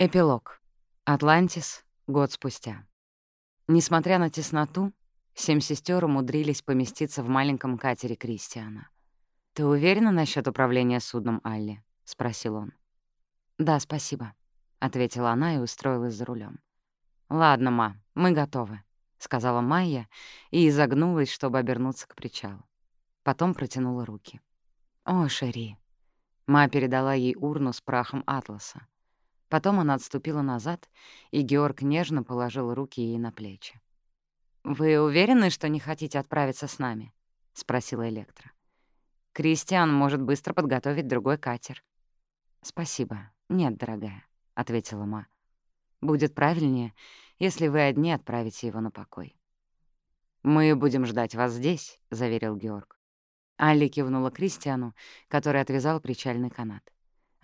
Эпилог. Атлантис. Год спустя. Несмотря на тесноту, семь сестер умудрились поместиться в маленьком катере Кристиана. «Ты уверена насчет управления судном, Алли?» — спросил он. «Да, спасибо», — ответила она и устроилась за рулем. «Ладно, ма, мы готовы», — сказала Майя и изогнулась, чтобы обернуться к причалу. Потом протянула руки. «О, Шери». Ма передала ей урну с прахом Атласа. Потом она отступила назад, и Георг нежно положил руки ей на плечи. «Вы уверены, что не хотите отправиться с нами?» — спросила Электра. «Кристиан может быстро подготовить другой катер». «Спасибо. Нет, дорогая», — ответила Ма. «Будет правильнее, если вы одни отправите его на покой». «Мы будем ждать вас здесь», — заверил Георг. Алли кивнула Кристиану, который отвязал причальный канат.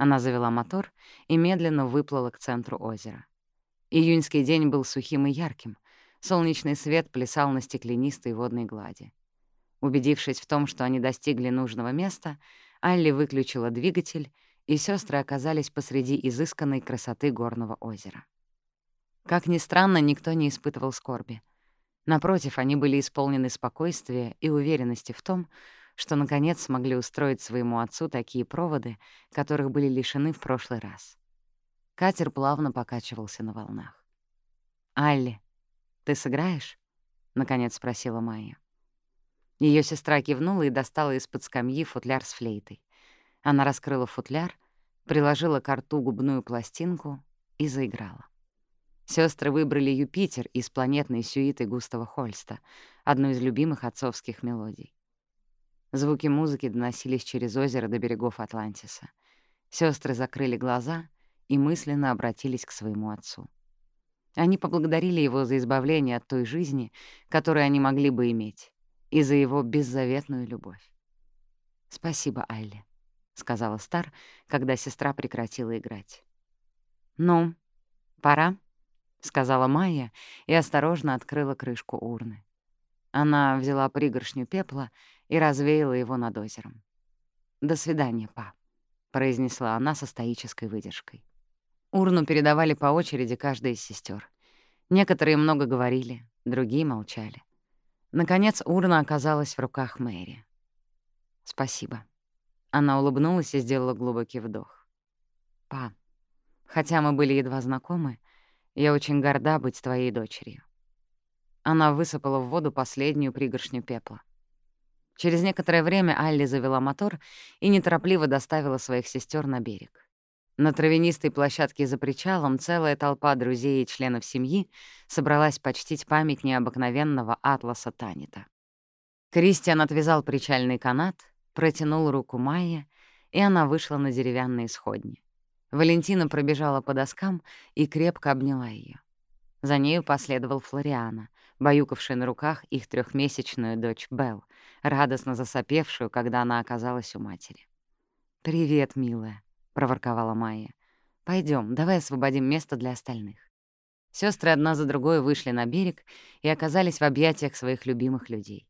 Она завела мотор и медленно выплыла к центру озера. Июньский день был сухим и ярким. Солнечный свет плясал на стеклянистой водной глади. Убедившись в том, что они достигли нужного места, Алли выключила двигатель, и сестры оказались посреди изысканной красоты горного озера. Как ни странно, никто не испытывал скорби. Напротив, они были исполнены спокойствия и уверенности в том, что, наконец, смогли устроить своему отцу такие проводы, которых были лишены в прошлый раз. Катер плавно покачивался на волнах. «Алли, ты сыграешь?» — наконец спросила Майя. Ее сестра кивнула и достала из-под скамьи футляр с флейтой. Она раскрыла футляр, приложила к рту губную пластинку и заиграла. Сестры выбрали «Юпитер» из планетной сюиты Густава Хольста, одну из любимых отцовских мелодий. Звуки музыки доносились через озеро до берегов Атлантиса. Сестры закрыли глаза и мысленно обратились к своему отцу. Они поблагодарили его за избавление от той жизни, которую они могли бы иметь, и за его беззаветную любовь. «Спасибо, Алли», — сказала Стар, когда сестра прекратила играть. «Ну, пора», — сказала Майя и осторожно открыла крышку урны. Она взяла пригоршню пепла и развеяла его над озером. «До свидания, па», — произнесла она со стоической выдержкой. Урну передавали по очереди каждая из сестер. Некоторые много говорили, другие молчали. Наконец урна оказалась в руках Мэри. «Спасибо». Она улыбнулась и сделала глубокий вдох. «Па, хотя мы были едва знакомы, я очень горда быть твоей дочерью». Она высыпала в воду последнюю пригоршню пепла. Через некоторое время Алли завела мотор и неторопливо доставила своих сестер на берег. На травянистой площадке за причалом целая толпа друзей и членов семьи собралась почтить память необыкновенного атласа Танита. Кристиан отвязал причальный канат, протянул руку Майе, и она вышла на деревянные сходни. Валентина пробежала по доскам и крепко обняла ее. За нею последовал Флориана, баюкавший на руках их трехмесячную дочь Белл, радостно засопевшую, когда она оказалась у матери. «Привет, милая», — проворковала Майя. Пойдем, давай освободим место для остальных». Сестры одна за другой вышли на берег и оказались в объятиях своих любимых людей.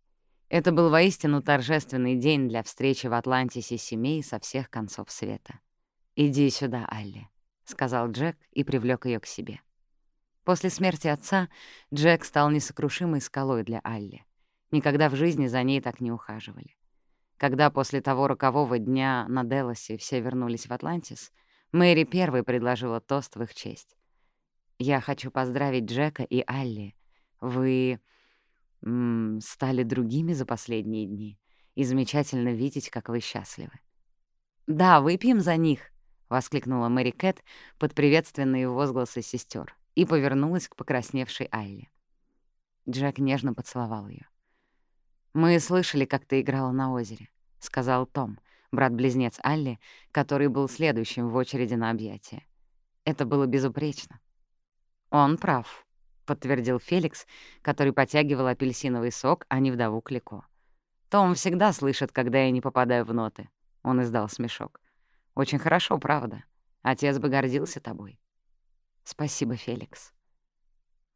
Это был воистину торжественный день для встречи в Атлантисе семей со всех концов света. «Иди сюда, Алли», — сказал Джек и привлек ее к себе. После смерти отца Джек стал несокрушимой скалой для Алли. Никогда в жизни за ней так не ухаживали. Когда после того рокового дня на Делосе все вернулись в Атлантис, Мэри первой предложила тост в их честь. «Я хочу поздравить Джека и Алли. Вы м стали другими за последние дни, и замечательно видеть, как вы счастливы». «Да, выпьем за них», — воскликнула Мэри Кэт под приветственные возгласы сестер и повернулась к покрасневшей Алле. Джек нежно поцеловал ее. «Мы слышали, как ты играла на озере», — сказал Том, брат-близнец Алли, который был следующим в очереди на объятие. Это было безупречно. «Он прав», — подтвердил Феликс, который потягивал апельсиновый сок, а не вдову Клико. «Том всегда слышит, когда я не попадаю в ноты», — он издал смешок. «Очень хорошо, правда. Отец бы гордился тобой». «Спасибо, Феликс».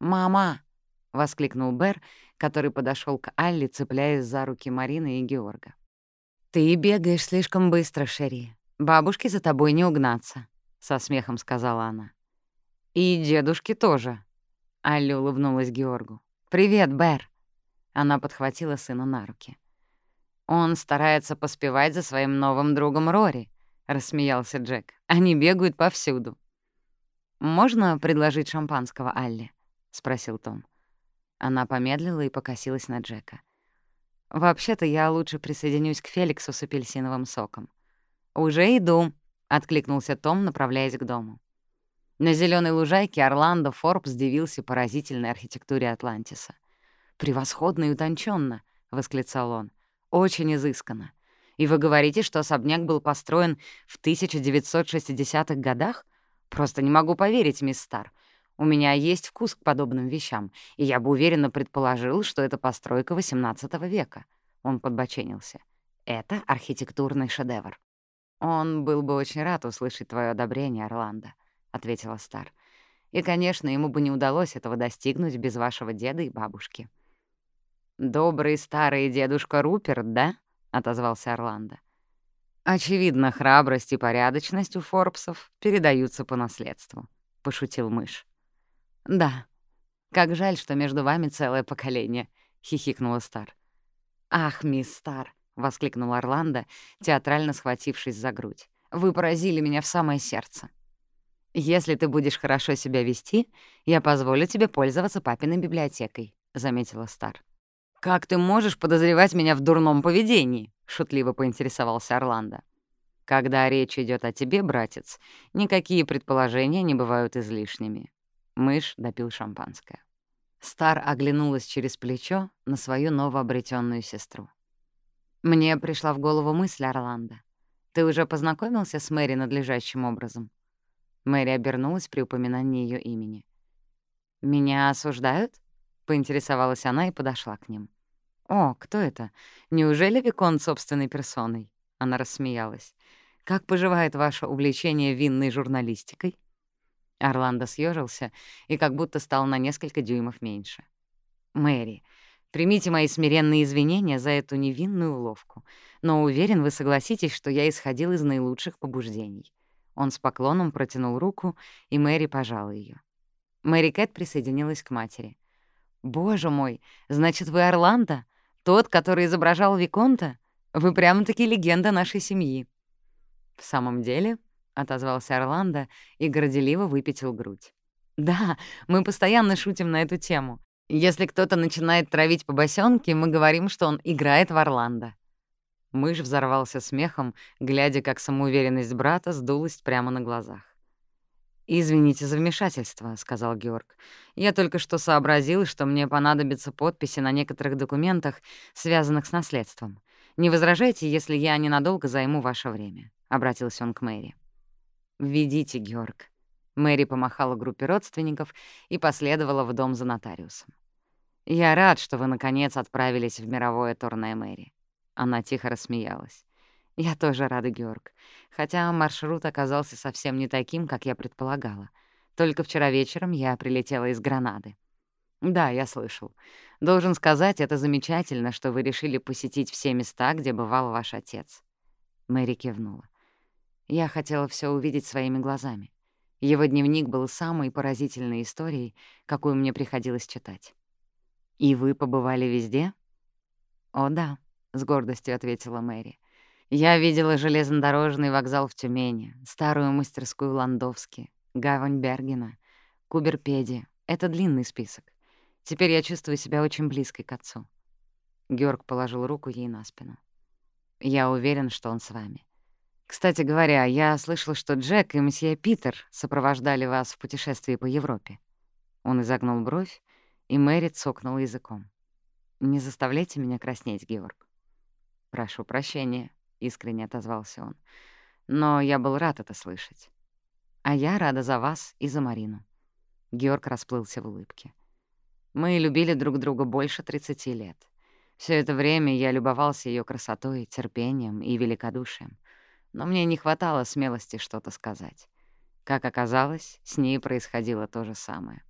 «Мама!» — воскликнул Бер, который подошел к Алле, цепляясь за руки Марины и Георга. «Ты бегаешь слишком быстро, Шерри. Бабушке за тобой не угнаться», — со смехом сказала она. «И дедушке тоже», — Алли улыбнулась Георгу. «Привет, Бэр». Она подхватила сына на руки. «Он старается поспевать за своим новым другом Рори», — рассмеялся Джек. «Они бегают повсюду». «Можно предложить шампанского, Алли?» — спросил Том. Она помедлила и покосилась на Джека. «Вообще-то я лучше присоединюсь к Феликсу с апельсиновым соком». «Уже иду», — откликнулся Том, направляясь к дому. На зеленой лужайке Орландо Форбс дивился поразительной архитектуре Атлантиса. «Превосходно и утонченно, восклицал он. «Очень изысканно. И вы говорите, что особняк был построен в 1960-х годах? Просто не могу поверить, мисс Стар. У меня есть вкус к подобным вещам, и я бы уверенно предположил, что это постройка XVIII века». Он подбоченился. «Это архитектурный шедевр». «Он был бы очень рад услышать твое одобрение, Орландо», — ответила Стар. «И, конечно, ему бы не удалось этого достигнуть без вашего деда и бабушки». «Добрый старый дедушка Руперт, да?» — отозвался Орландо. «Очевидно, храбрость и порядочность у Форбсов передаются по наследству», — пошутил мышь. «Да. Как жаль, что между вами целое поколение», — хихикнула Стар. «Ах, мисс Стар», — воскликнул Орландо, театрально схватившись за грудь. «Вы поразили меня в самое сердце. Если ты будешь хорошо себя вести, я позволю тебе пользоваться папиной библиотекой», — заметила Стар. «Как ты можешь подозревать меня в дурном поведении?» — шутливо поинтересовался Орландо. «Когда речь идет о тебе, братец, никакие предположения не бывают излишними». Мышь допил шампанское. Стар оглянулась через плечо на свою новообретенную сестру. «Мне пришла в голову мысль, Орландо. Ты уже познакомился с Мэри надлежащим образом?» Мэри обернулась при упоминании ее имени. «Меня осуждают?» — поинтересовалась она и подошла к ним. «О, кто это? Неужели Викон собственной персоной?» Она рассмеялась. «Как поживает ваше увлечение винной журналистикой?» Орландо съежился и как будто стал на несколько дюймов меньше. «Мэри, примите мои смиренные извинения за эту невинную уловку, но уверен, вы согласитесь, что я исходил из наилучших побуждений». Он с поклоном протянул руку, и Мэри пожала ее. Мэри Кэт присоединилась к матери. «Боже мой, значит, вы Орландо? Тот, который изображал Виконта? Вы прямо-таки легенда нашей семьи». «В самом деле?» — отозвался Орландо и горделиво выпятил грудь. «Да, мы постоянно шутим на эту тему. Если кто-то начинает травить по босёнке, мы говорим, что он играет в Орландо». Мышь взорвался смехом, глядя, как самоуверенность брата сдулась прямо на глазах. «Извините за вмешательство», — сказал Георг. «Я только что сообразил, что мне понадобятся подписи на некоторых документах, связанных с наследством. Не возражайте, если я ненадолго займу ваше время», — обратился он к Мэри. «Ведите, Георг». Мэри помахала группе родственников и последовала в дом за нотариусом. «Я рад, что вы, наконец, отправились в мировое турне Мэри». Она тихо рассмеялась. «Я тоже рада, Георг. Хотя маршрут оказался совсем не таким, как я предполагала. Только вчера вечером я прилетела из Гранады. Да, я слышал. Должен сказать, это замечательно, что вы решили посетить все места, где бывал ваш отец. Мэри кивнула. Я хотела все увидеть своими глазами. Его дневник был самой поразительной историей, какую мне приходилось читать. «И вы побывали везде?» «О, да», — с гордостью ответила Мэри. Я видела железнодорожный вокзал в Тюмени, старую мастерскую Ландовски, гавань Бергена, Куберпеди. Это длинный список. Теперь я чувствую себя очень близкой к отцу. Георг положил руку ей на спину. Я уверен, что он с вами. Кстати говоря, я слышал, что Джек и мсье Питер сопровождали вас в путешествии по Европе. Он изогнул бровь, и Мэри цокнула языком. «Не заставляйте меня краснеть, Георг». «Прошу прощения», — искренне отозвался он. «Но я был рад это слышать. А я рада за вас и за Марину». Георг расплылся в улыбке. «Мы любили друг друга больше 30 лет. Все это время я любовался ее красотой, терпением и великодушием. Но мне не хватало смелости что-то сказать. Как оказалось, с ней происходило то же самое.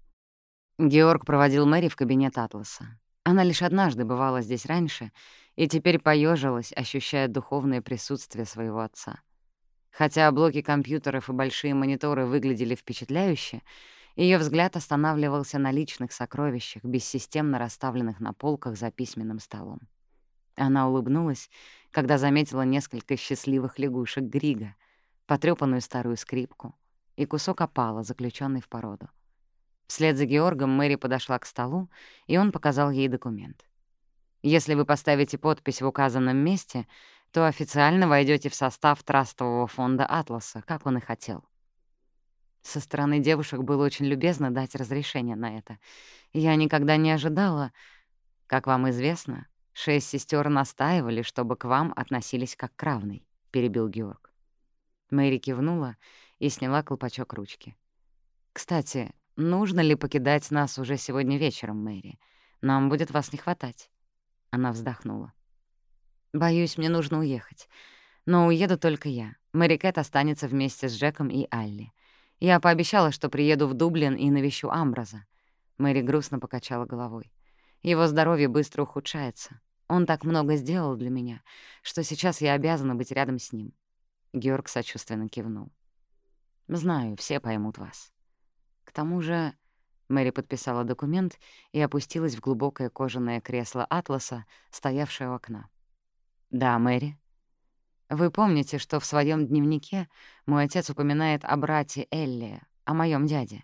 Георг проводил Мэри в кабинет Атласа. Она лишь однажды бывала здесь раньше и теперь поежилась, ощущая духовное присутствие своего отца. Хотя блоки компьютеров и большие мониторы выглядели впечатляюще, Ее взгляд останавливался на личных сокровищах, бессистемно расставленных на полках за письменным столом. Она улыбнулась, когда заметила несколько счастливых лягушек Грига, потрёпанную старую скрипку и кусок опала, заключенный в породу. Вслед за Георгом Мэри подошла к столу, и он показал ей документ. «Если вы поставите подпись в указанном месте, то официально войдете в состав трастового фонда «Атласа», как он и хотел». Со стороны девушек было очень любезно дать разрешение на это. Я никогда не ожидала... Как вам известно, шесть сестер настаивали, чтобы к вам относились как к равной, — перебил Георг. Мэри кивнула и сняла колпачок ручки. «Кстати, нужно ли покидать нас уже сегодня вечером, Мэри? Нам будет вас не хватать». Она вздохнула. «Боюсь, мне нужно уехать. Но уеду только я. Мэри Кэт останется вместе с Джеком и Алли. Я пообещала, что приеду в Дублин и навещу Амбраза. Мэри грустно покачала головой. Его здоровье быстро ухудшается. Он так много сделал для меня, что сейчас я обязана быть рядом с ним. Георг сочувственно кивнул. «Знаю, все поймут вас. К тому же...» Мэри подписала документ и опустилась в глубокое кожаное кресло Атласа, стоявшее у окна. «Да, Мэри?» Вы помните, что в своем дневнике мой отец упоминает о брате Элли, о моем дяде.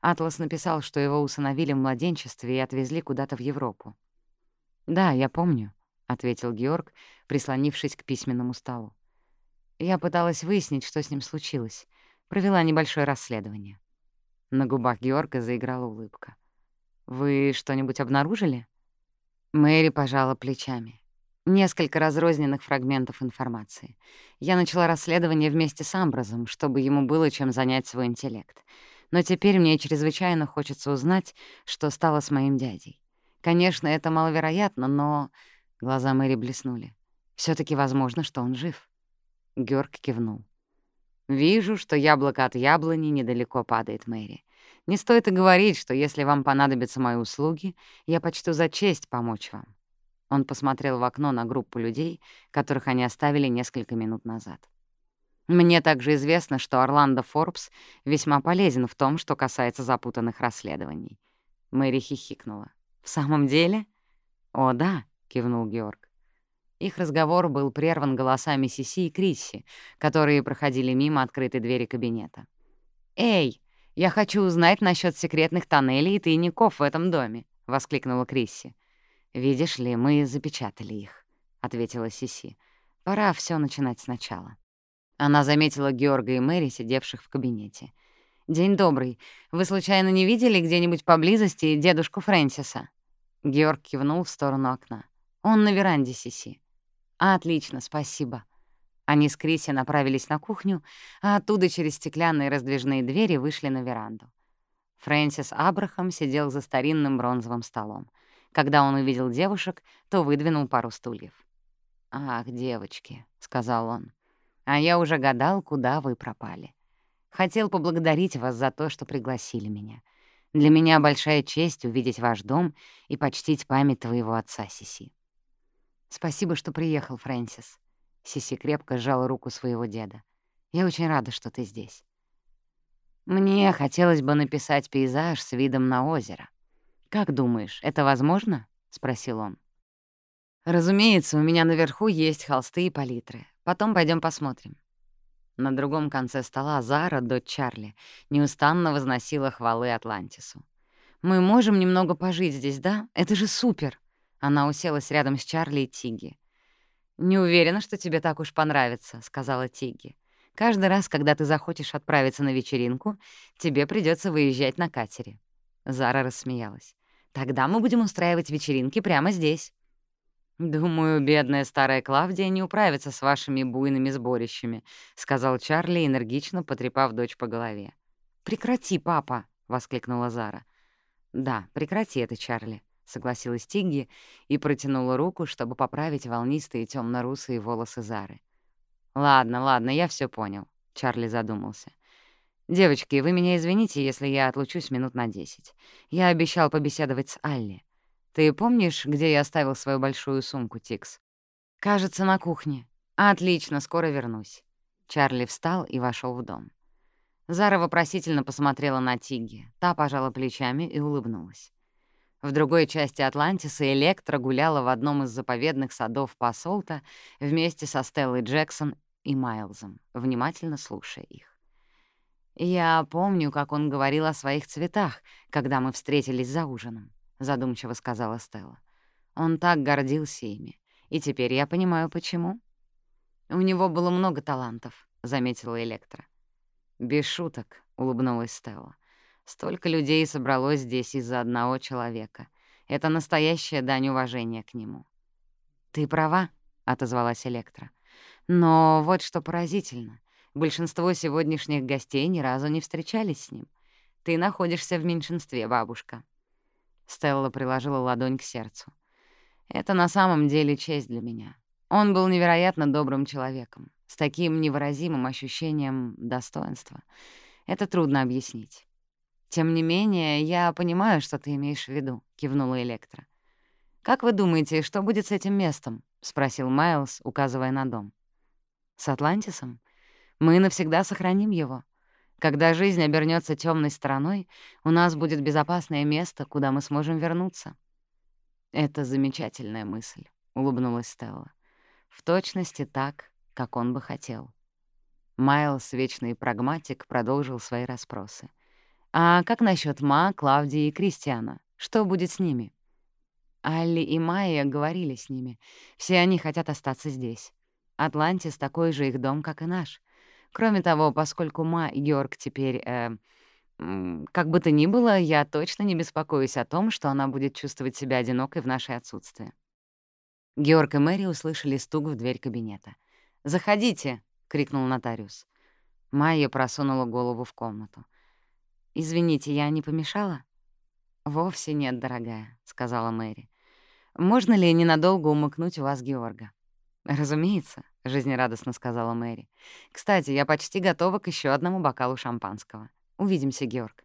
Атлас написал, что его усыновили в младенчестве и отвезли куда-то в Европу. «Да, я помню», — ответил Георг, прислонившись к письменному столу. Я пыталась выяснить, что с ним случилось. Провела небольшое расследование. На губах Георга заиграла улыбка. «Вы что-нибудь обнаружили?» Мэри пожала плечами. Несколько разрозненных фрагментов информации. Я начала расследование вместе с Амбразом, чтобы ему было чем занять свой интеллект. Но теперь мне чрезвычайно хочется узнать, что стало с моим дядей. Конечно, это маловероятно, но... Глаза Мэри блеснули. все таки возможно, что он жив. Георг кивнул. «Вижу, что яблоко от яблони недалеко падает, Мэри. Не стоит и говорить, что если вам понадобятся мои услуги, я почту за честь помочь вам. Он посмотрел в окно на группу людей, которых они оставили несколько минут назад. Мне также известно, что Орландо Форбс весьма полезен в том, что касается запутанных расследований. Мэри хихикнула. «В самом деле?» «О, да», — кивнул Георг. Их разговор был прерван голосами Сиси и Крисси, которые проходили мимо открытой двери кабинета. «Эй, я хочу узнать насчет секретных тоннелей и тайников в этом доме», — воскликнула Крисси. «Видишь ли, мы запечатали их», — ответила Сиси. «Пора все начинать сначала». Она заметила Георга и Мэри, сидевших в кабинете. «День добрый. Вы случайно не видели где-нибудь поблизости дедушку Фрэнсиса?» Георг кивнул в сторону окна. «Он на веранде, Сиси». «Отлично, спасибо». Они с Криси направились на кухню, а оттуда через стеклянные раздвижные двери вышли на веранду. Фрэнсис Абрахам сидел за старинным бронзовым столом. Когда он увидел девушек, то выдвинул пару стульев. «Ах, девочки», — сказал он, — «а я уже гадал, куда вы пропали. Хотел поблагодарить вас за то, что пригласили меня. Для меня большая честь увидеть ваш дом и почтить память твоего отца, Сиси». «Спасибо, что приехал, Фрэнсис». Сиси крепко сжала руку своего деда. «Я очень рада, что ты здесь». «Мне хотелось бы написать пейзаж с видом на озеро», «Как думаешь, это возможно?» — спросил он. «Разумеется, у меня наверху есть холсты и палитры. Потом пойдем посмотрим». На другом конце стола Зара, дочь Чарли, неустанно возносила хвалы Атлантису. «Мы можем немного пожить здесь, да? Это же супер!» Она уселась рядом с Чарли и Тигги. «Не уверена, что тебе так уж понравится», — сказала Тигги. «Каждый раз, когда ты захочешь отправиться на вечеринку, тебе придется выезжать на катере». Зара рассмеялась. Тогда мы будем устраивать вечеринки прямо здесь. «Думаю, бедная старая Клавдия не управится с вашими буйными сборищами», — сказал Чарли, энергично потрепав дочь по голове. «Прекрати, папа!» — воскликнула Зара. «Да, прекрати это, Чарли», — согласилась Тигги и протянула руку, чтобы поправить волнистые темно русые волосы Зары. «Ладно, ладно, я все понял», — Чарли задумался. «Девочки, вы меня извините, если я отлучусь минут на десять. Я обещал побеседовать с Алли. Ты помнишь, где я оставил свою большую сумку, Тикс?» «Кажется, на кухне. Отлично, скоро вернусь». Чарли встал и вошел в дом. Зара вопросительно посмотрела на Тигги. Та пожала плечами и улыбнулась. В другой части Атлантиса Электра гуляла в одном из заповедных садов Пасолта вместе со Стеллой Джексон и Майлзом, внимательно слушая их. «Я помню, как он говорил о своих цветах, когда мы встретились за ужином», — задумчиво сказала Стелла. «Он так гордился ими, и теперь я понимаю, почему». «У него было много талантов», — заметила Электра. «Без шуток», — улыбнулась Стелла. «Столько людей собралось здесь из-за одного человека. Это настоящая дань уважения к нему». «Ты права», — отозвалась Электра. «Но вот что поразительно. Большинство сегодняшних гостей ни разу не встречались с ним. Ты находишься в меньшинстве, бабушка». Стелла приложила ладонь к сердцу. «Это на самом деле честь для меня. Он был невероятно добрым человеком, с таким невыразимым ощущением достоинства. Это трудно объяснить. «Тем не менее, я понимаю, что ты имеешь в виду», — кивнула Электра. «Как вы думаете, что будет с этим местом?» — спросил Майлз, указывая на дом. «С Атлантисом? Мы навсегда сохраним его. Когда жизнь обернется темной стороной, у нас будет безопасное место, куда мы сможем вернуться». «Это замечательная мысль», — улыбнулась Стелла. «В точности так, как он бы хотел». Майлз, вечный прагматик, продолжил свои расспросы. «А как насчет Ма, Клавдии и Кристиана? Что будет с ними?» Алли и Майя говорили с ними. Все они хотят остаться здесь. Атлантис — такой же их дом, как и наш. Кроме того, поскольку Ма и Георг теперь... Э, как бы то ни было, я точно не беспокоюсь о том, что она будет чувствовать себя одинокой в наше отсутствие. Георг и Мэри услышали стук в дверь кабинета. «Заходите!» — крикнул нотариус. Майя просунула голову в комнату. «Извините, я не помешала?» «Вовсе нет, дорогая», — сказала Мэри. «Можно ли ненадолго умыкнуть у вас Георга?» «Разумеется», — жизнерадостно сказала Мэри. «Кстати, я почти готова к еще одному бокалу шампанского. Увидимся, Георг».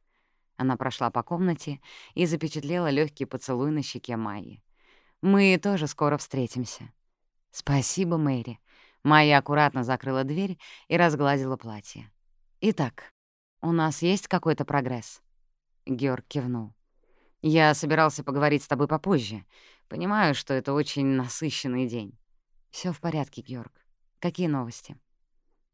Она прошла по комнате и запечатлела легкий поцелуй на щеке Майи. «Мы тоже скоро встретимся». «Спасибо, Мэри». Майя аккуратно закрыла дверь и разгладила платье. «Итак, у нас есть какой-то прогресс?» Георг кивнул. «Я собирался поговорить с тобой попозже. Понимаю, что это очень насыщенный день». Все в порядке, Георг. Какие новости?»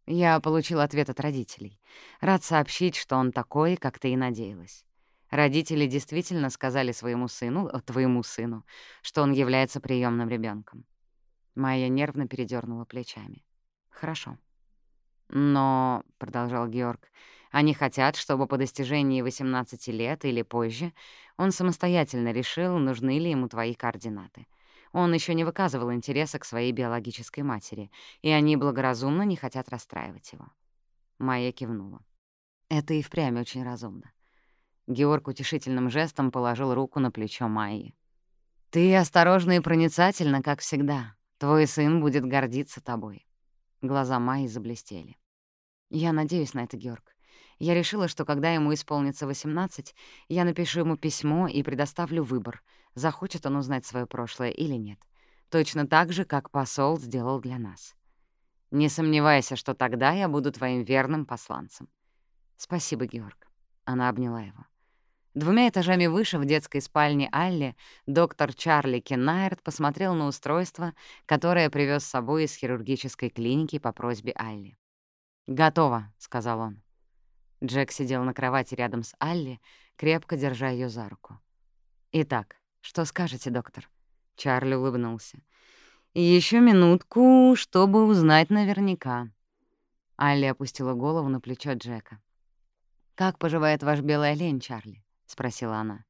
Я получил ответ от родителей. Рад сообщить, что он такой, как ты и надеялась. Родители действительно сказали своему сыну, э, твоему сыну, что он является приемным ребенком. Майя нервно передернула плечами. «Хорошо». «Но», — продолжал Георг, — «они хотят, чтобы по достижении 18 лет или позже он самостоятельно решил, нужны ли ему твои координаты. Он еще не выказывал интереса к своей биологической матери, и они благоразумно не хотят расстраивать его». Майя кивнула. «Это и впрямь очень разумно. Георг утешительным жестом положил руку на плечо Майи. «Ты осторожна и проницательна, как всегда. Твой сын будет гордиться тобой». Глаза Майи заблестели. «Я надеюсь на это, Георг. Я решила, что когда ему исполнится 18, я напишу ему письмо и предоставлю выбор, захочет он узнать свое прошлое или нет. Точно так же, как посол сделал для нас. Не сомневайся, что тогда я буду твоим верным посланцем. Спасибо, Георг. Она обняла его. Двумя этажами выше, в детской спальне Алли, доктор Чарли Кеннайрт посмотрел на устройство, которое привез с собой из хирургической клиники по просьбе Алли. «Готово», — сказал он. Джек сидел на кровати рядом с Алли, крепко держа ее за руку. «Итак, что скажете, доктор?» Чарли улыбнулся. Еще минутку, чтобы узнать наверняка». Алли опустила голову на плечо Джека. «Как поживает ваш белый олень, Чарли?» — спросила она.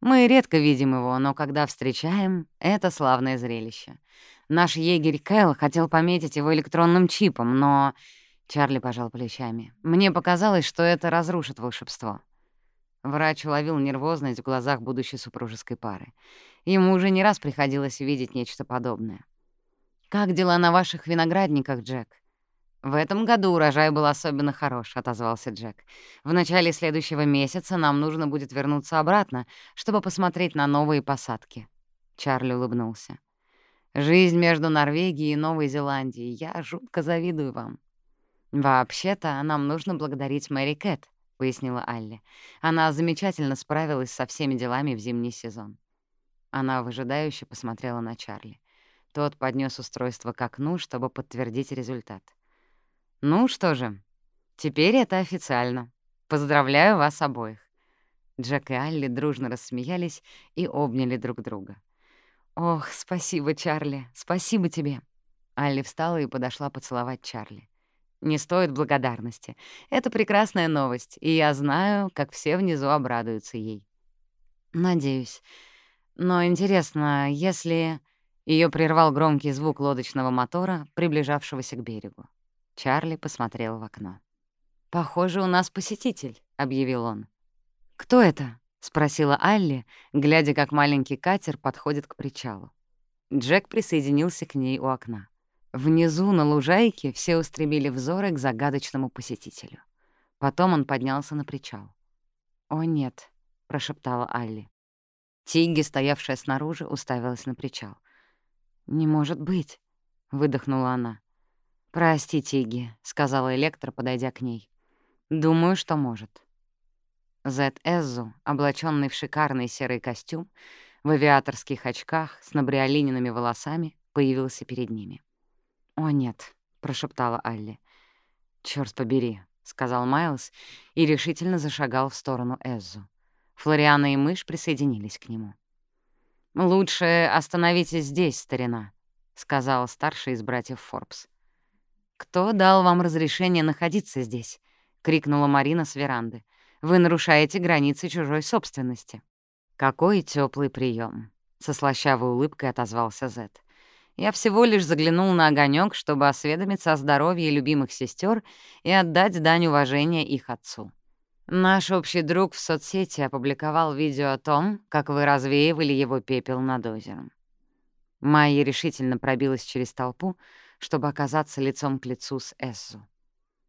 «Мы редко видим его, но когда встречаем, это славное зрелище. Наш егерь Кэл хотел пометить его электронным чипом, но...» Чарли пожал плечами. «Мне показалось, что это разрушит волшебство». Врач уловил нервозность в глазах будущей супружеской пары. Ему уже не раз приходилось видеть нечто подобное. «Как дела на ваших виноградниках, Джек?» «В этом году урожай был особенно хорош», — отозвался Джек. «В начале следующего месяца нам нужно будет вернуться обратно, чтобы посмотреть на новые посадки». Чарли улыбнулся. «Жизнь между Норвегией и Новой Зеландией. Я жутко завидую вам». «Вообще-то нам нужно благодарить Мэри Кэт», — пояснила Алли. «Она замечательно справилась со всеми делами в зимний сезон». Она выжидающе посмотрела на Чарли. Тот поднес устройство к окну, чтобы подтвердить результат. «Ну что же, теперь это официально. Поздравляю вас обоих». Джек и Алли дружно рассмеялись и обняли друг друга. «Ох, спасибо, Чарли, спасибо тебе!» Алли встала и подошла поцеловать Чарли. «Не стоит благодарности. Это прекрасная новость, и я знаю, как все внизу обрадуются ей». «Надеюсь. Но интересно, если...» Ее прервал громкий звук лодочного мотора, приближавшегося к берегу. Чарли посмотрел в окно. «Похоже, у нас посетитель», — объявил он. «Кто это?» — спросила Алли, глядя, как маленький катер подходит к причалу. Джек присоединился к ней у окна. Внизу, на лужайке, все устремили взоры к загадочному посетителю. Потом он поднялся на причал. «О, нет», — прошептала Алли. Тигги, стоявшая снаружи, уставилась на причал. «Не может быть», — выдохнула она. «Прости, Тигги», — сказала Электро, подойдя к ней. «Думаю, что может». Зет Эззу, облаченный в шикарный серый костюм, в авиаторских очках, с набриолиненными волосами, появился перед ними. «О, нет», — прошептала Алли. «Чёрт побери», — сказал Майлз и решительно зашагал в сторону Эззу. Флориана и мышь присоединились к нему. «Лучше остановитесь здесь, старина», — сказал старший из братьев Форбс. «Кто дал вам разрешение находиться здесь?» — крикнула Марина с веранды. Вы нарушаете границы чужой собственности». «Какой теплый прием! со слащавой улыбкой отозвался Зет. «Я всего лишь заглянул на огонек, чтобы осведомиться о здоровье любимых сестер и отдать дань уважения их отцу. Наш общий друг в соцсети опубликовал видео о том, как вы развеивали его пепел над озером». Майя решительно пробилась через толпу, чтобы оказаться лицом к лицу с Эссу.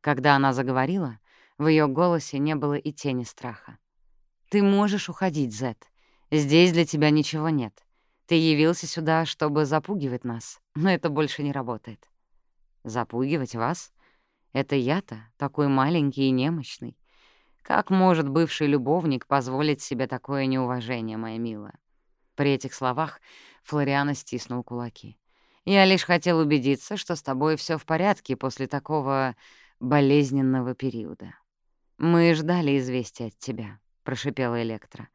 Когда она заговорила, в ее голосе не было и тени страха. «Ты можешь уходить, Зет. Здесь для тебя ничего нет. Ты явился сюда, чтобы запугивать нас, но это больше не работает». «Запугивать вас? Это я-то, такой маленький и немощный. Как может бывший любовник позволить себе такое неуважение, моя милая?» При этих словах Флориана стиснул кулаки. «Я лишь хотел убедиться, что с тобой все в порядке после такого болезненного периода». «Мы ждали известия от тебя», — прошипела Электра.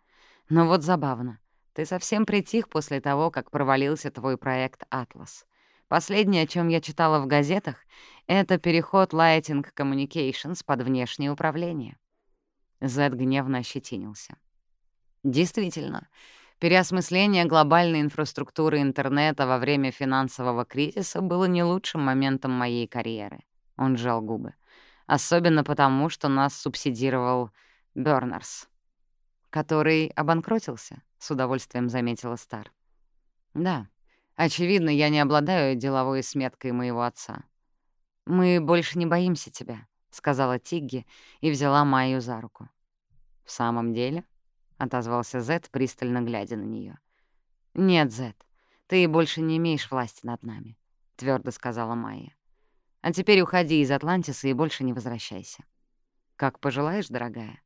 «Но вот забавно. Ты совсем притих после того, как провалился твой проект «Атлас». Последнее, о чем я читала в газетах, это переход Lighting Communications под внешнее управление». Зед гневно ощетинился. «Действительно, переосмысление глобальной инфраструктуры интернета во время финансового кризиса было не лучшим моментом моей карьеры». Он сжал губы. Особенно потому, что нас субсидировал Бёрнерс, который обанкротился, — с удовольствием заметила Стар. Да, очевидно, я не обладаю деловой сметкой моего отца. «Мы больше не боимся тебя», — сказала Тигги и взяла Майю за руку. «В самом деле?» — отозвался Зет, пристально глядя на нее. «Нет, Зет, ты больше не имеешь власти над нами», — твердо сказала Майя. А теперь уходи из Атлантиса и больше не возвращайся. Как пожелаешь, дорогая.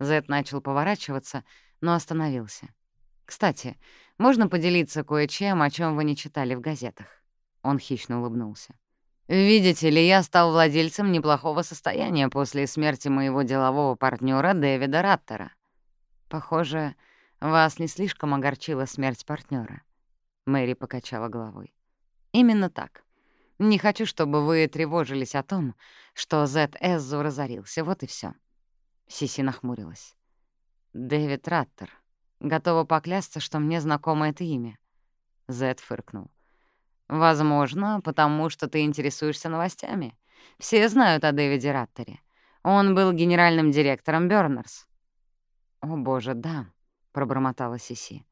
Зет начал поворачиваться, но остановился. Кстати, можно поделиться кое-чем, о чем вы не читали в газетах? Он хищно улыбнулся. Видите ли, я стал владельцем неплохого состояния после смерти моего делового партнера Дэвида Раттера. Похоже, вас не слишком огорчила смерть партнера. Мэри покачала головой. Именно так. Не хочу, чтобы вы тревожились о том, что Зет Эззу разорился. Вот и все. Сиси нахмурилась. «Дэвид Раттер. Готова поклясться, что мне знакомо это имя». Зет фыркнул. «Возможно, потому что ты интересуешься новостями. Все знают о Дэвиде Раттере. Он был генеральным директором Бёрнерс». «О, боже, да», — пробормотала Сиси.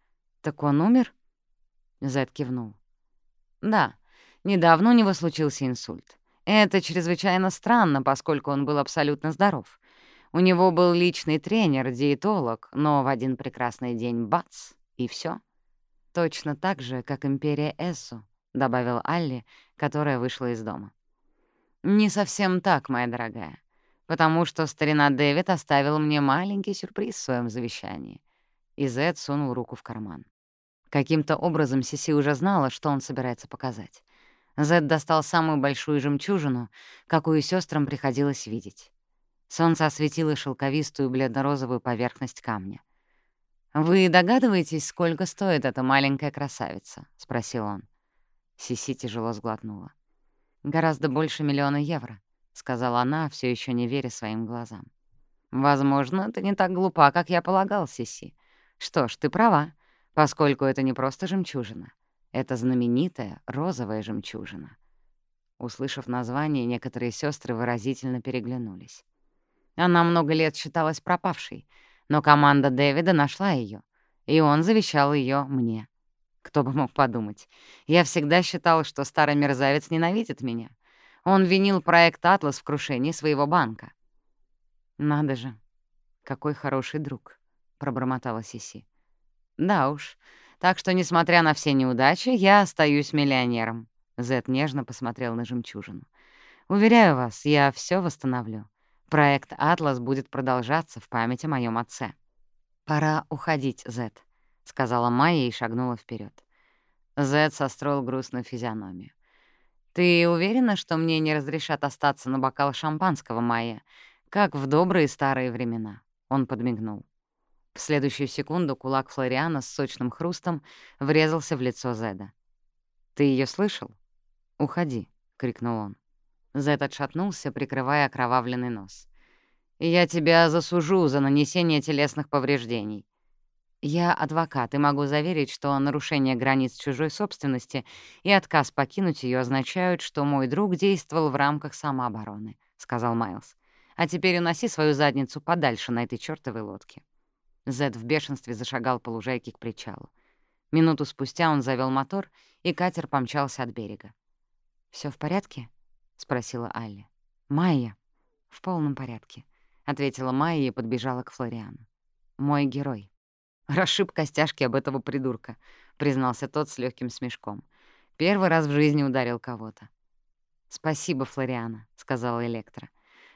«Так он умер?» Зет кивнул. «Да, Недавно у него случился инсульт. Это чрезвычайно странно, поскольку он был абсолютно здоров. У него был личный тренер, диетолог, но в один прекрасный день — бац, и все. Точно так же, как империя Эссу, — добавил Алли, которая вышла из дома. «Не совсем так, моя дорогая, потому что старина Дэвид оставил мне маленький сюрприз в своем завещании». И Зед сунул руку в карман. Каким-то образом Сиси уже знала, что он собирается показать. Зед достал самую большую жемчужину, какую сестрам приходилось видеть. Солнце осветило шелковистую бледно-розовую поверхность камня. «Вы догадываетесь, сколько стоит эта маленькая красавица?» — спросил он. Сиси тяжело сглотнула. «Гораздо больше миллиона евро», — сказала она, все еще не веря своим глазам. «Возможно, ты не так глупа, как я полагал, Сиси. Что ж, ты права, поскольку это не просто жемчужина. Это знаменитая розовая жемчужина». Услышав название, некоторые сестры выразительно переглянулись. Она много лет считалась пропавшей, но команда Дэвида нашла ее, и он завещал ее мне. Кто бы мог подумать. Я всегда считал, что старый мерзавец ненавидит меня. Он винил проект «Атлас» в крушении своего банка. «Надо же, какой хороший друг», — пробормотала Сиси. «Да уж. Так что, несмотря на все неудачи, я остаюсь миллионером», — Зет нежно посмотрел на жемчужину. «Уверяю вас, я все восстановлю. Проект «Атлас» будет продолжаться в память о моем отце». «Пора уходить, Зет», — сказала Майя и шагнула вперед. Зед состроил грустную физиономию. «Ты уверена, что мне не разрешат остаться на бокал шампанского, Майя, как в добрые старые времена?» Он подмигнул. В следующую секунду кулак Флориана с сочным хрустом врезался в лицо Зеда. «Ты ее слышал? Уходи!» — крикнул он. Зед отшатнулся, прикрывая окровавленный нос. «Я тебя засужу за нанесение телесных повреждений. Я адвокат и могу заверить, что нарушение границ чужой собственности и отказ покинуть ее означают, что мой друг действовал в рамках самообороны», — сказал Майлз. «А теперь уноси свою задницу подальше на этой чёртовой лодке». Зед в бешенстве зашагал по лужайке к причалу. Минуту спустя он завел мотор, и катер помчался от берега. Все в порядке?» — спросила Алли. «Майя». «В полном порядке», — ответила Майя и подбежала к Флориану. «Мой герой». «Расшиб костяшки об этого придурка», — признался тот с легким смешком. «Первый раз в жизни ударил кого-то». «Спасибо, Флориана», — сказала Электра.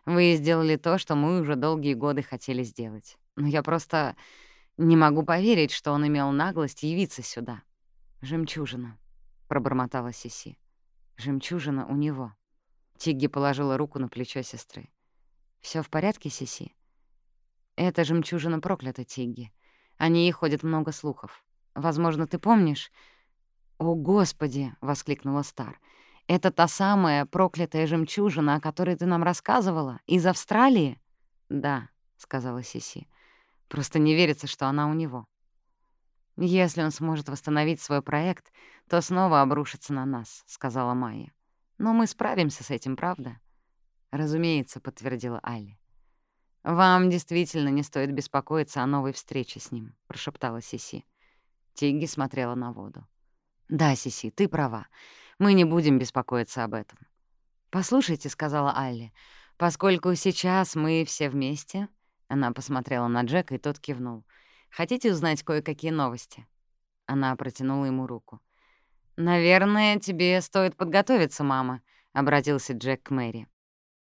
«Вы сделали то, что мы уже долгие годы хотели сделать. Но я просто не могу поверить, что он имел наглость явиться сюда». «Жемчужина», — пробормотала Сиси. «Жемчужина у него». Тигги положила руку на плечо сестры. Все в порядке, Сиси?» «Это жемчужина проклята, Тигги. О ней ходит много слухов. Возможно, ты помнишь...» «О, Господи!» — воскликнула Стар. «Это та самая проклятая жемчужина, о которой ты нам рассказывала? Из Австралии?» «Да», — сказала Сиси. «Просто не верится, что она у него». «Если он сможет восстановить свой проект, то снова обрушится на нас», — сказала Майя. Но мы справимся с этим, правда? Разумеется, подтвердила Али. Вам действительно не стоит беспокоиться о новой встрече с ним, прошептала Сиси. Тигги смотрела на воду. Да, Сиси, ты права. Мы не будем беспокоиться об этом. Послушайте, сказала Алли, поскольку сейчас мы все вместе, она посмотрела на Джека, и тот кивнул. Хотите узнать кое-какие новости? Она протянула ему руку. «Наверное, тебе стоит подготовиться, мама», — обратился Джек к Мэри.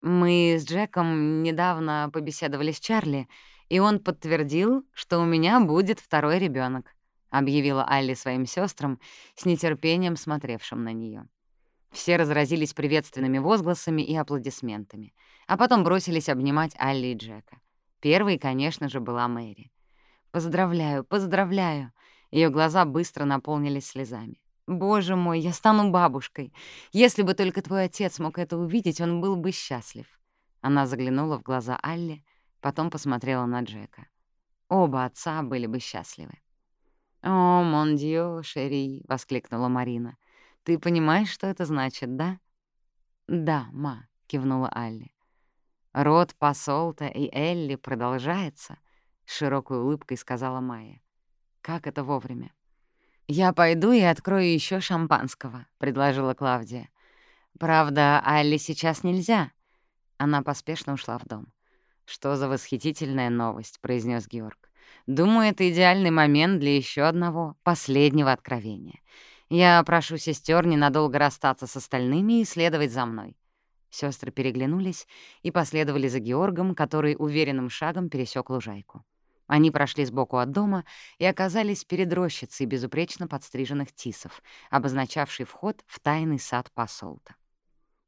«Мы с Джеком недавно побеседовали с Чарли, и он подтвердил, что у меня будет второй ребенок, объявила Алли своим сестрам, с нетерпением смотревшим на нее. Все разразились приветственными возгласами и аплодисментами, а потом бросились обнимать Алли и Джека. Первой, конечно же, была Мэри. «Поздравляю, поздравляю!» Ее глаза быстро наполнились слезами. Боже мой, я стану бабушкой. Если бы только твой отец мог это увидеть, он был бы счастлив. Она заглянула в глаза Алли, потом посмотрела на Джека. Оба отца были бы счастливы. «О, мон дьё, шери!» — воскликнула Марина. «Ты понимаешь, что это значит, да?» «Да, ма», — кивнула Алли. «Род посолта и Элли продолжается», — широкой улыбкой сказала Майя. «Как это вовремя?» «Я пойду и открою еще шампанского», — предложила Клавдия. «Правда, Алле сейчас нельзя». Она поспешно ушла в дом. «Что за восхитительная новость», — произнес Георг. «Думаю, это идеальный момент для еще одного, последнего откровения. Я прошу сестер ненадолго расстаться с остальными и следовать за мной». Сестры переглянулись и последовали за Георгом, который уверенным шагом пересек лужайку. Они прошли сбоку от дома и оказались перед рощицей безупречно подстриженных тисов, обозначавшей вход в тайный сад посолта.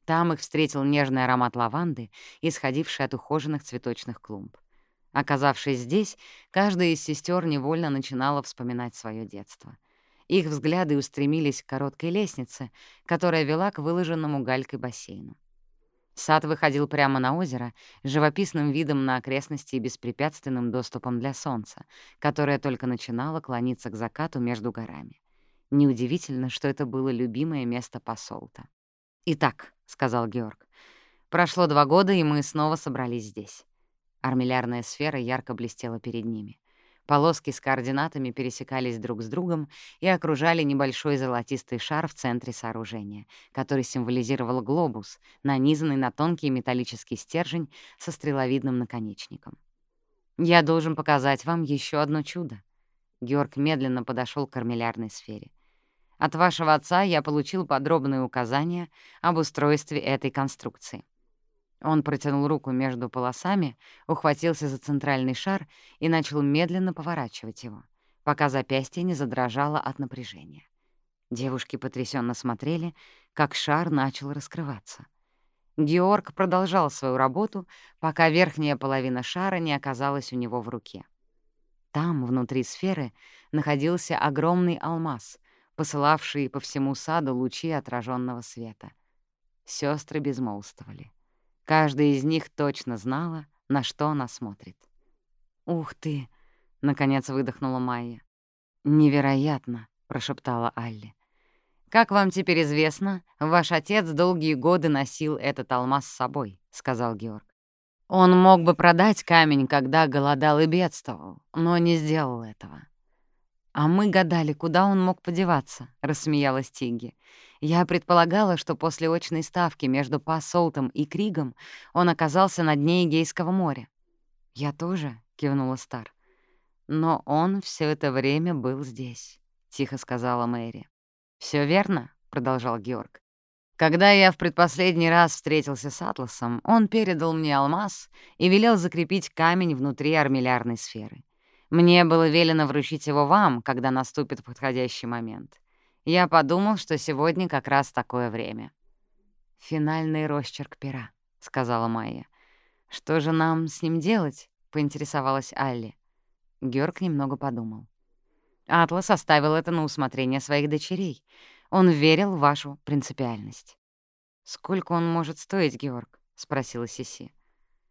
Там их встретил нежный аромат лаванды, исходивший от ухоженных цветочных клумб. Оказавшись здесь, каждая из сестер невольно начинала вспоминать свое детство. Их взгляды устремились к короткой лестнице, которая вела к выложенному галькой бассейну. Сад выходил прямо на озеро, живописным видом на окрестности и беспрепятственным доступом для солнца, которое только начинало клониться к закату между горами. Неудивительно, что это было любимое место посолта. «Итак», — сказал Георг, — «прошло два года, и мы снова собрались здесь». Армиллярная сфера ярко блестела перед ними. Полоски с координатами пересекались друг с другом и окружали небольшой золотистый шар в центре сооружения, который символизировал глобус, нанизанный на тонкий металлический стержень со стреловидным наконечником. «Я должен показать вам еще одно чудо». Георг медленно подошел к армиллярной сфере. «От вашего отца я получил подробные указания об устройстве этой конструкции. Он протянул руку между полосами, ухватился за центральный шар и начал медленно поворачивать его, пока запястье не задрожало от напряжения. Девушки потрясенно смотрели, как шар начал раскрываться. Георг продолжал свою работу, пока верхняя половина шара не оказалась у него в руке. Там, внутри сферы, находился огромный алмаз, посылавший по всему саду лучи отраженного света. Сестры безмолвствовали. Каждая из них точно знала, на что она смотрит. «Ух ты!» — наконец выдохнула Майя. «Невероятно!» — прошептала Алли. «Как вам теперь известно, ваш отец долгие годы носил этот алмаз с собой», — сказал Георг. «Он мог бы продать камень, когда голодал и бедствовал, но не сделал этого». «А мы гадали, куда он мог подеваться», — рассмеялась Тигги. Я предполагала, что после очной ставки между Пасолтом и Кригом он оказался на дне Эгейского моря. «Я тоже», — кивнула Стар. «Но он все это время был здесь», — тихо сказала Мэри. Все верно», — продолжал Георг. «Когда я в предпоследний раз встретился с Атласом, он передал мне алмаз и велел закрепить камень внутри армиллярной сферы. Мне было велено вручить его вам, когда наступит подходящий момент. Я подумал, что сегодня как раз такое время. «Финальный росчерк пера», — сказала Майя. «Что же нам с ним делать?» — поинтересовалась Алли. Георг немного подумал. Атлас оставил это на усмотрение своих дочерей. Он верил в вашу принципиальность. «Сколько он может стоить, Георг?» — спросила Сиси.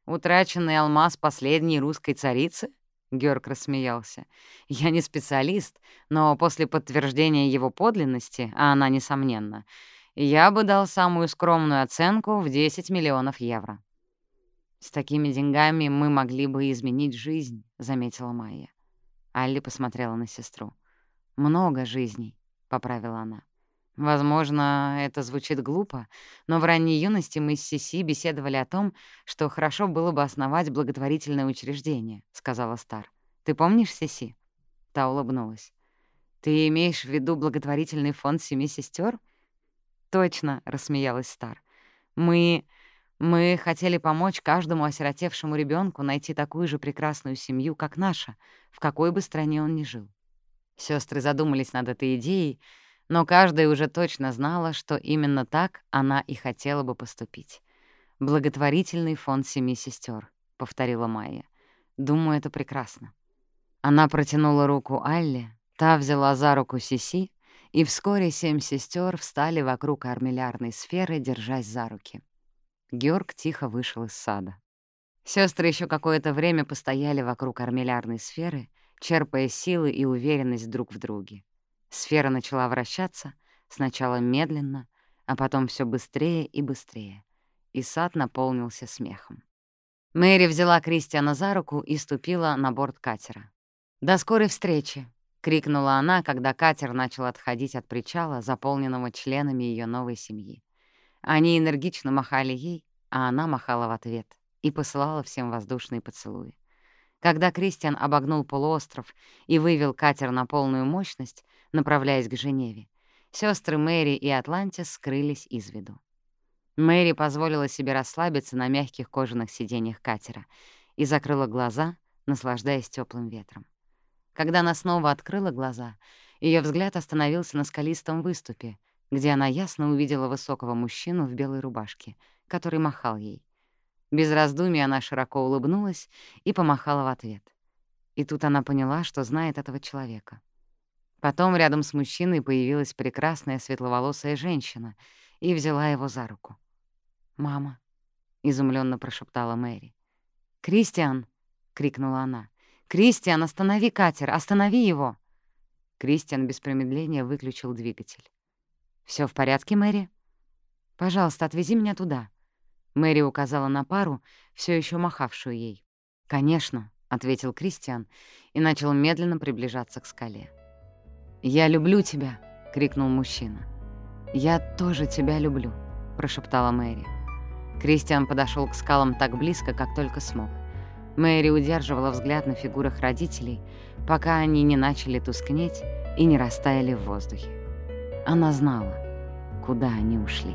«Утраченный алмаз последней русской царицы?» Георг рассмеялся. «Я не специалист, но после подтверждения его подлинности, а она несомненна, я бы дал самую скромную оценку в 10 миллионов евро». «С такими деньгами мы могли бы изменить жизнь», — заметила Майя. Алли посмотрела на сестру. «Много жизней», — поправила она. Возможно, это звучит глупо, но в ранней юности мы с Сиси беседовали о том, что хорошо было бы основать благотворительное учреждение, — сказала Стар. Ты помнишь Сиси? Та улыбнулась. Ты имеешь в виду благотворительный фонд семи сестер? Точно, — рассмеялась Стар. Мы... мы хотели помочь каждому осиротевшему ребенку найти такую же прекрасную семью, как наша, в какой бы стране он ни жил. Сестры задумались над этой идеей, но каждая уже точно знала, что именно так она и хотела бы поступить. «Благотворительный фонд семи сестер, повторила Майя. «Думаю, это прекрасно». Она протянула руку Алле, та взяла за руку Сиси, и вскоре семь сестер встали вокруг армиллярной сферы, держась за руки. Георг тихо вышел из сада. Сестры еще какое-то время постояли вокруг армиллярной сферы, черпая силы и уверенность друг в друге. Сфера начала вращаться, сначала медленно, а потом все быстрее и быстрее, и сад наполнился смехом. Мэри взяла Кристиана за руку и ступила на борт катера. «До скорой встречи!» — крикнула она, когда катер начал отходить от причала, заполненного членами ее новой семьи. Они энергично махали ей, а она махала в ответ и посылала всем воздушные поцелуи. Когда Кристиан обогнул полуостров и вывел катер на полную мощность, направляясь к Женеве. Сестры Мэри и Атлантис скрылись из виду. Мэри позволила себе расслабиться на мягких кожаных сиденьях катера и закрыла глаза, наслаждаясь теплым ветром. Когда она снова открыла глаза, ее взгляд остановился на скалистом выступе, где она ясно увидела высокого мужчину в белой рубашке, который махал ей. Без раздумий она широко улыбнулась и помахала в ответ. И тут она поняла, что знает этого человека. Потом рядом с мужчиной появилась прекрасная светловолосая женщина и взяла его за руку. «Мама», — изумленно прошептала Мэри. «Кристиан!» — крикнула она. «Кристиан, останови катер! Останови его!» Кристиан без промедления выключил двигатель. Все в порядке, Мэри? Пожалуйста, отвези меня туда». Мэри указала на пару, все еще махавшую ей. «Конечно», — ответил Кристиан и начал медленно приближаться к скале. «Я люблю тебя!» — крикнул мужчина. «Я тоже тебя люблю», — прошептала Мэри. Кристиан подошел к скалам так близко, как только смог. Мэри удерживала взгляд на фигурах родителей, пока они не начали тускнеть и не растаяли в воздухе. Она знала, куда они ушли.